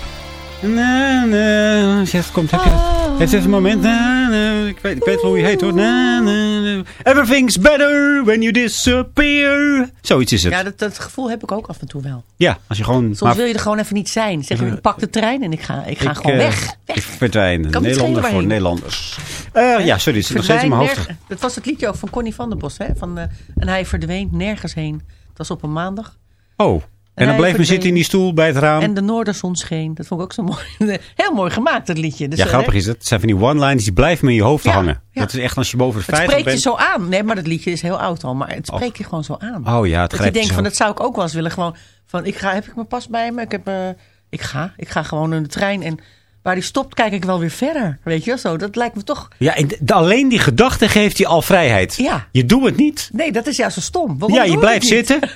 na, na, als je even komt, heb je... Heeft even een moment. Na, na, ik, weet, ik weet hoe je heet hoor. Na, na, na. Everything's better when you disappear. Zoiets is het. Ja, Ja, dat, dat gevoel heb ik ook af en toe wel. als je gewoon... Soms maar- wil je er gewoon even niet zijn. Zeg je, ik pak de trein en ik ga, ik ga ik, gewoon eh, weg. Ik Weg. verdwijn. Kan niet Nederlander voor. Nederlanders. Eh, ja, sorry. Het zit nog steeds in mijn hoofd. Verdwijn Dat was het liedje ook van Connie van der Bos. Hè? Van, en hij verdween nergens heen. Het was op een maandag. Oh. En dan bleef me zitten in die stoel bij het raam. En de noorderzon scheen. Dat vond ik ook zo mooi. Heel mooi gemaakt, dat liedje. Dus, ja, eh, grappig is het. Het zijn van die one-liners die blijven me in je hoofd Ja, hangen. ja. Dat is echt als je boven de Het 50 spreekt je bent. zo aan. Nee, maar dat liedje is heel oud al. Maar het spreekt je gewoon zo aan. Oh ja, het dat je denkt zo. van, dat zou ik ook wel eens willen. Gewoon van, ik ga, heb ik mijn pas bij me? Ik, heb, eh, ik ga. Ik ga gewoon in de trein. En waar die stopt, kijk ik wel weer verder. Weet je wel zo? Dat lijkt me toch... Ja, en alleen die gedachte geeft je al vrijheid. Ja. Je doet het niet. Nee, dat is juist zo stom. Waarom ja, je het blijft zitten.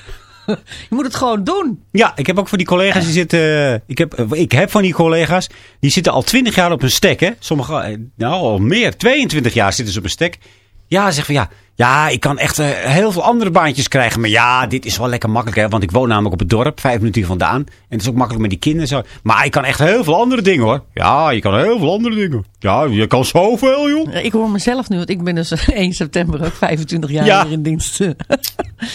Je moet het gewoon doen. Ja, ik heb ook voor die collega's die zitten. Ik heb, ik heb van die collega's die zitten al 20 jaar op een stek. Hè? Sommige, eh, nou al meer, 22 jaar zitten ze op een stek. Ja, zeg van ja, Ja, ik kan echt eh, heel veel andere baantjes krijgen. Maar ja, dit is wel lekker makkelijk. Hè? Want ik woon namelijk op het dorp, vijf minuten hier vandaan. En het is ook makkelijk met die kinderen. Zo. Maar ik kan echt heel veel andere dingen hoor. Ja, je kan heel veel andere dingen. Ja, je kan zoveel joh. Ik hoor mezelf nu, want ik ben dus 1 september ook 25 jaar Ja. hier in dienst.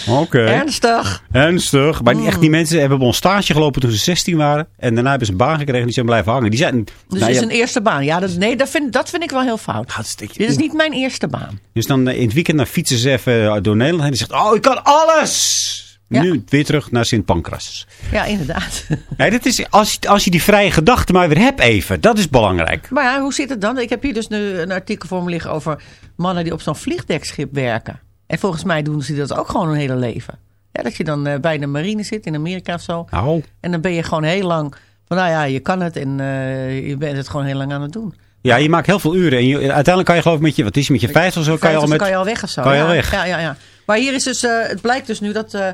Oké. Ernstig. Ernstig. Maar die, echt, die mensen hebben bij ons stage gelopen toen ze 16 waren. En daarna hebben ze een baan gekregen. Die zijn blijven hangen. Die zijn... Dus nou is ja, een eerste baan. Ja, dat, nee, dat vind, dat vind ik wel heel fout. hartstikke- Dit is niet mijn eerste baan. Dus dan eh, in het weekend fietsen ze even eh, door Nederland heen. En zegt, oh, ik kan alles! Ja. Nu weer terug naar Sint Pancras. Ja, inderdaad. Nee, dat is, als, je- als je die vrije gedachten maar weer hebt even. Dat is belangrijk. Maar ja, hoe zit het dan? Ik heb hier dus nu een artikel voor me liggen over mannen die op zo'n vliegdekschip werken. En volgens mij doen ze dat ook gewoon hun hele leven. Ja, dat je dan eh, bij de marine zit in Amerika of zo. Nou, En dan ben je gewoon heel lang van, nou ja, je kan het en eh, je bent het gewoon heel lang aan het doen. Ja, je maakt heel veel uren. En je, uiteindelijk kan je geloof ik met je, wat is met je 50 of zo, kan je al met... kan je al weg of zo. kan je ja. al weg. Ja, ja, ja. Maar hier is dus, eh, het blijkt dus nu dat eh,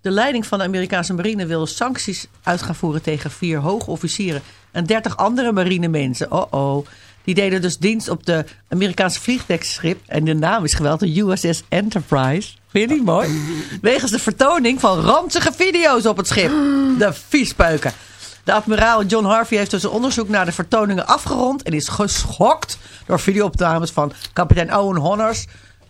de leiding van de Amerikaanse marine wil sancties uit gaan voeren tegen vier hoogofficieren en dertig andere marinemensen. Oh oh. Die deden dus dienst op de Amerikaanse vliegdekschip. En de naam is geweld, de USS Enterprise. Vind je die mooi? Wegens de vertoning van ranzige video's op het schip. De viespeuken. De admiraal John Harvey heeft dus een onderzoek naar de vertoningen afgerond. En is geschokt door videoopnames van kapitein Owen Honnors.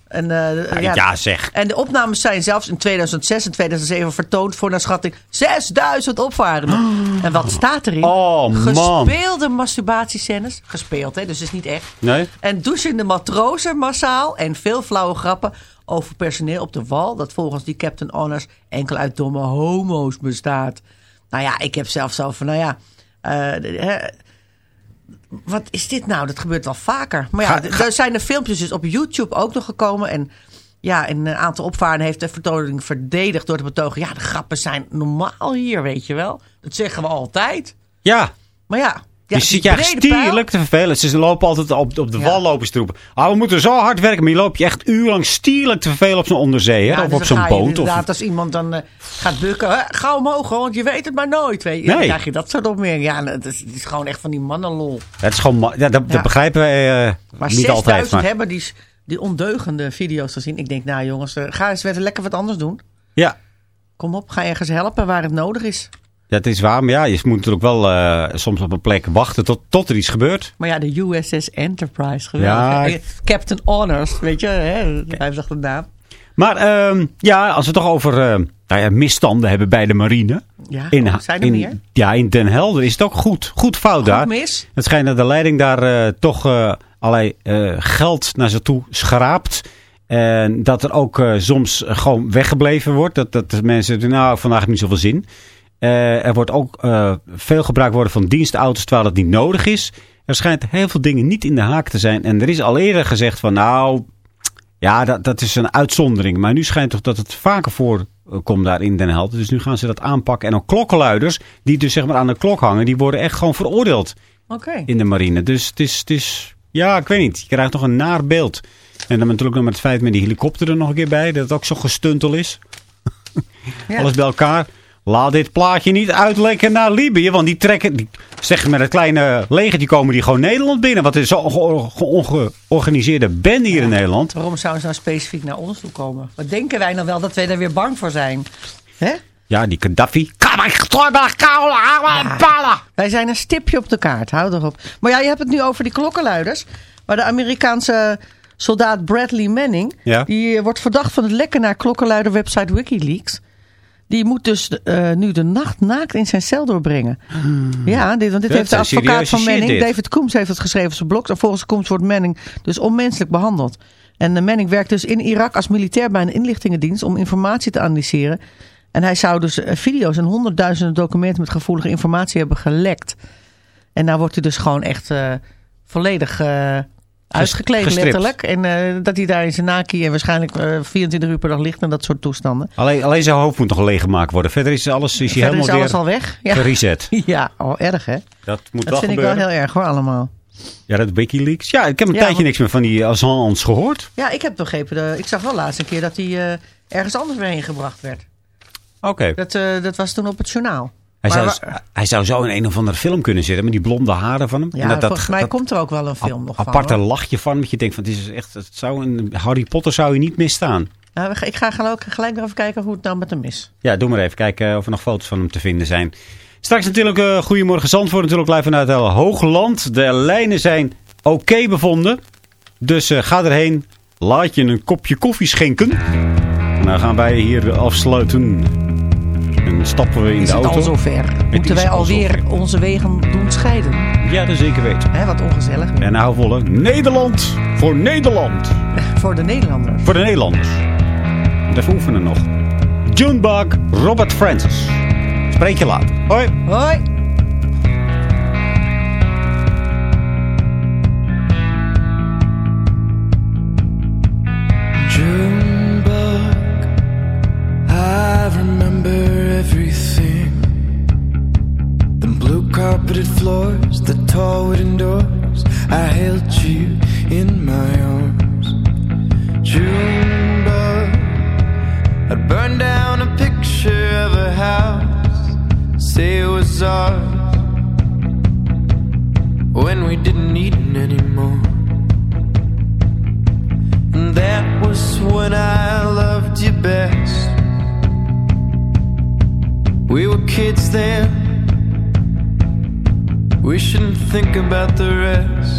En, eh, Ja, ja, zeg. en de opnames zijn zelfs in 2006 en 2007 vertoond voor naar schatting 6000 opvarenden. En wat staat erin? Oh. Gespeelde masturbatiescènes. Gespeeld, hè, dus het is niet echt. Nee? En douchende matrozen massaal. En veel flauwe grappen over personeel op de wal. Dat volgens die Captain Honors enkel uit domme homo's bestaat. Nou ja, ik heb zelf zo van, nou ja... eh, wat is dit nou? Dat gebeurt wel vaker. Maar ja, Ga- er zijn er filmpjes dus op YouTube ook nog gekomen. En ja, en een aantal opvarenden heeft de vertoning verdedigd door te betogen... ja, de grappen zijn normaal hier, weet je wel. Dat zeggen we altijd. Ja, Maar ja... ja je die zit je echt stierlijk te vervelen. Ze lopen altijd op, op de Ja. wal lopen ze te roepen. Ah, we moeten zo hard werken. Maar je loopt je echt urenlang stierlijk te vervelen op zo'n onderzee. Ja, of dus op zo'n boot. Of, als iemand dan eh, gaat bukken, hè, ga omhoog, want je weet het maar nooit. Weet je. Dan Nee. krijg je dat soort opmerkingen. Ja, het is, het is gewoon echt van die mannenlol. het is gewoon, ja, dat, begrijpen wij eh, Maar niet 6000 altijd. Maar, hebben die, die ondeugende video's gezien. Ik denk, nou jongens, eh, ga eens weer lekker wat anders doen. ja, Kom op, ga ergens helpen waar het nodig is. Dat is waar. Maar ja, je moet natuurlijk wel eh, soms op een plek wachten tot, tot er iets gebeurt. Maar ja, de USS Enterprise, geweldig. Ja. Eh, Captain Honors, weet je, hè? hij zegt de naam. Maar ehm, ja, als we het toch over eh, nou ja, misstanden hebben bij de marine. Ja, In, oh, zijn er in, meer? Ja, in Den Helder is het ook goed. Goed fout daar. Goed mis. Het schijnt dat de leiding daar toch allerlei geld naar ze toe schraapt. En dat er ook soms gewoon weggebleven wordt. Dat, dat mensen nou, vandaag niet zoveel zin. Eh, er wordt ook eh, veel gebruikt worden van dienstauto's terwijl het niet nodig is. Er schijnt heel veel dingen niet in de haak te zijn. En er is al eerder gezegd van nou, ja, dat, dat is een uitzondering. Maar nu schijnt toch dat het vaker voorkomt daar in Den Helder. Dus nu gaan ze dat aanpakken. En ook klokkenluiders, die dus zeg maar aan de klok hangen, die worden echt gewoon veroordeeld in de marine. Dus het is, het is, ja, ik weet niet. Je krijgt toch een naar beeld. En dan natuurlijk nog met het feit met die helikopter er nog een keer bij, dat het ook zo gestuntel is. Ja. Alles bij elkaar. Laat dit plaatje niet uitlekken naar Libië. Want die trekken, die, zeg met het kleine legertje komen die gewoon Nederland binnen. Wat is zo'n onge- onge- georganiseerde bende hier in Nederland. Waarom zouden ze nou specifiek naar ons toe komen? Wat denken wij nou wel dat wij er weer bang voor zijn? Hè? Ja, die Gaddafi. Wij zijn een stipje op de kaart, hou erop. Maar ja, je hebt het nu over die klokkenluiders. Maar de Amerikaanse soldaat Bradley Manning... Ja. die eh, wordt verdacht van het lekken naar klokkenluiderwebsite Wikileaks. Die moet dus eh, nu de nacht naakt in zijn cel doorbrengen. Ja, dit, want dit Dat heeft de advocaat van Manning, dit. David Coombs, heeft het geschreven op zijn blog. En volgens Coombs wordt Manning dus onmenselijk behandeld. En eh, Manning werkt dus in Irak als militair bij een inlichtingendienst om informatie te analyseren. En hij zou dus eh, video's en honderdduizenden documenten met gevoelige informatie hebben gelekt. En nou wordt hij dus gewoon echt volledig uitgekleed gestript. letterlijk. En eh, dat hij daar in zijn naki en waarschijnlijk eh, 24 uur per dag ligt en dat soort toestanden. Alleen, alleen zijn hoofd moet nog leeggemaakt worden. Verder is alles, is hij Verder helemaal is alles al weg. Ja, gereset. ja oh, erg hè. Dat moet Dat wel vind ik wel heel erg hoor allemaal. Ja, dat Wikileaks. Ja, ik heb een Ja, tijdje niks meer van die Assange gehoord. Ja, ik heb begrepen. De, ik zag wel laatst een keer dat hij eh, ergens anders weer heen gebracht werd. Oké. Dat, eh, dat was toen op het journaal. Hij, Maar zou, hij zou zo in een of andere film kunnen zitten met die blonde haren van hem. Ja, En dat, dat, volgens mij dat komt er ook wel een film nog van. aparte hoor. lachje van. Dat je denkt van, het is echt, het zou een, Harry Potter zou je niet misstaan. Gaan- ik ga gelijk nog even kijken hoe het nou met hem is. Ja, doe maar even. Kijken of er nog foto's van hem te vinden zijn. Straks natuurlijk uh, Goedemorgen Zandvoort. Natuurlijk live vanuit het Hoogland. De lijnen zijn oké bevonden. Dus eh, ga erheen. Laat je een kopje koffie schenken. En dan gaan wij hier afsluiten. En stappen we in Is de het auto. al zover? Moeten is wij al alweer onze wegen doen scheiden? Ja, dat zeker weten. Hè, wat ongezellig. En hou volle Nederland voor Nederland. Voor de Nederlanders. Voor de Nederlanders. Even oefenen nog. Junebug, Robert Francis. Spreek je later. Hoi. Hoi. Carpeted floors, the tall wooden doors. I held you in my arms. Junebug, I'd burn down a picture of a house, say it was ours. When we didn't need it anymore. And that was when I loved you best. We were kids then. We shouldn't think about the rest.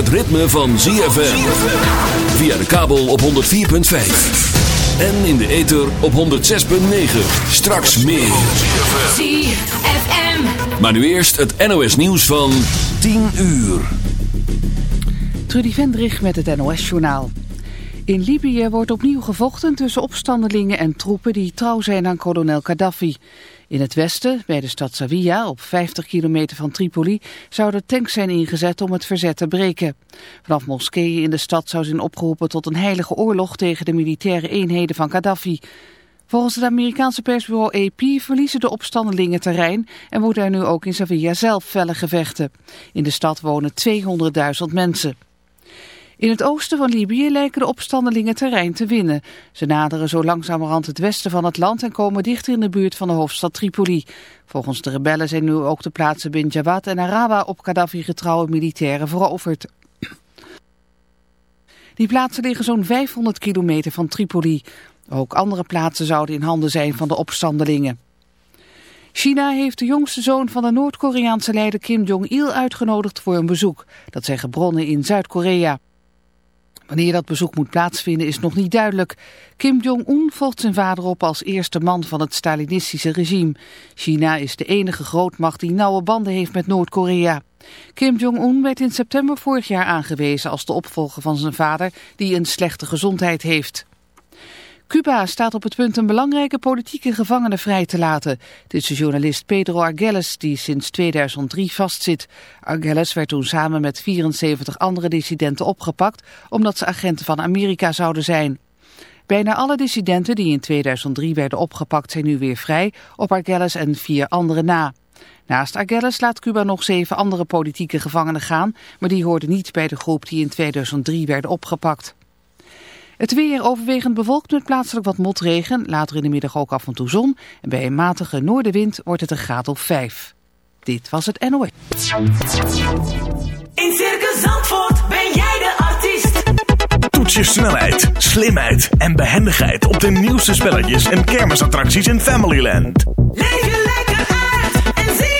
Het ritme van ZFM. Via de kabel op 104.5. En in de ether op 106.9. Straks meer. ZFM. Maar nu eerst het NOS nieuws van 10 uur. Trudy Vendrich met het NOS-journaal. In Libië wordt opnieuw gevochten tussen opstandelingen en troepen die trouw zijn aan kolonel Gaddafi. In het westen, bij de stad Zawiya, op 50 kilometer van Tripoli, zouden tanks zijn ingezet om het verzet te breken. Vanaf moskeeën in de stad zou zijn opgeroepen tot een heilige oorlog tegen de militaire eenheden van Gaddafi. Volgens het Amerikaanse persbureau AP verliezen de opstandelingen terrein en worden er nu ook in Zawiya zelf felle gevechten. In de stad wonen 200.000 mensen. In het oosten van Libië lijken de opstandelingen terrein te winnen. Ze naderen zo langzamerhand het westen van het land en komen dichter in de buurt van de hoofdstad Tripoli. Volgens de rebellen zijn nu ook de plaatsen Bin Jawad en Arawa op Gaddafi getrouwe militairen veroverd. Die plaatsen liggen zo'n 500 kilometer van Tripoli. Ook andere plaatsen zouden in handen zijn van de opstandelingen. China heeft de jongste zoon van de Noord-Koreaanse leider Kim Jong-il uitgenodigd voor een bezoek. Dat zeggen bronnen in Zuid-Korea. Wanneer dat bezoek moet plaatsvinden is nog niet duidelijk. Kim Jong-un volgt zijn vader op als eerste man van het Stalinistische regime. China is de enige grootmacht die nauwe banden heeft met Noord-Korea. Kim Jong-un werd in september vorig jaar aangewezen als de opvolger van zijn vader die een slechte gezondheid heeft. Cuba staat op het punt een belangrijke politieke gevangene vrij te laten. Dit is de journalist Pedro Arguelles die sinds 2003 vastzit. Arguelles werd toen samen met 74 andere dissidenten opgepakt omdat ze agenten van Amerika zouden zijn. Bijna alle dissidenten die in 2003 werden opgepakt zijn nu weer vrij, op Arguelles en vier anderen na. Naast Arguelles laat Cuba nog zeven andere politieke gevangenen gaan, maar die hoorden niet bij de groep die in 2003 werden opgepakt. Het weer overwegend bewolkt met plaatselijk wat motregen. Later in de middag ook af en toe zon. En bij een matige noordenwind wordt het een graad of 5. Dit was het NOS. In Circus Zandvoort ben jij de artiest. Toets je snelheid, slimheid en behendigheid op de nieuwste spelletjes en kermisattracties in Familyland. Leef je lekker uit en zie.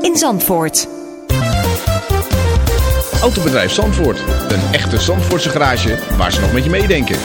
in Zandvoort. Autobedrijf Zandvoort. Een echte Zandvoortse garage waar ze nog met je meedenken.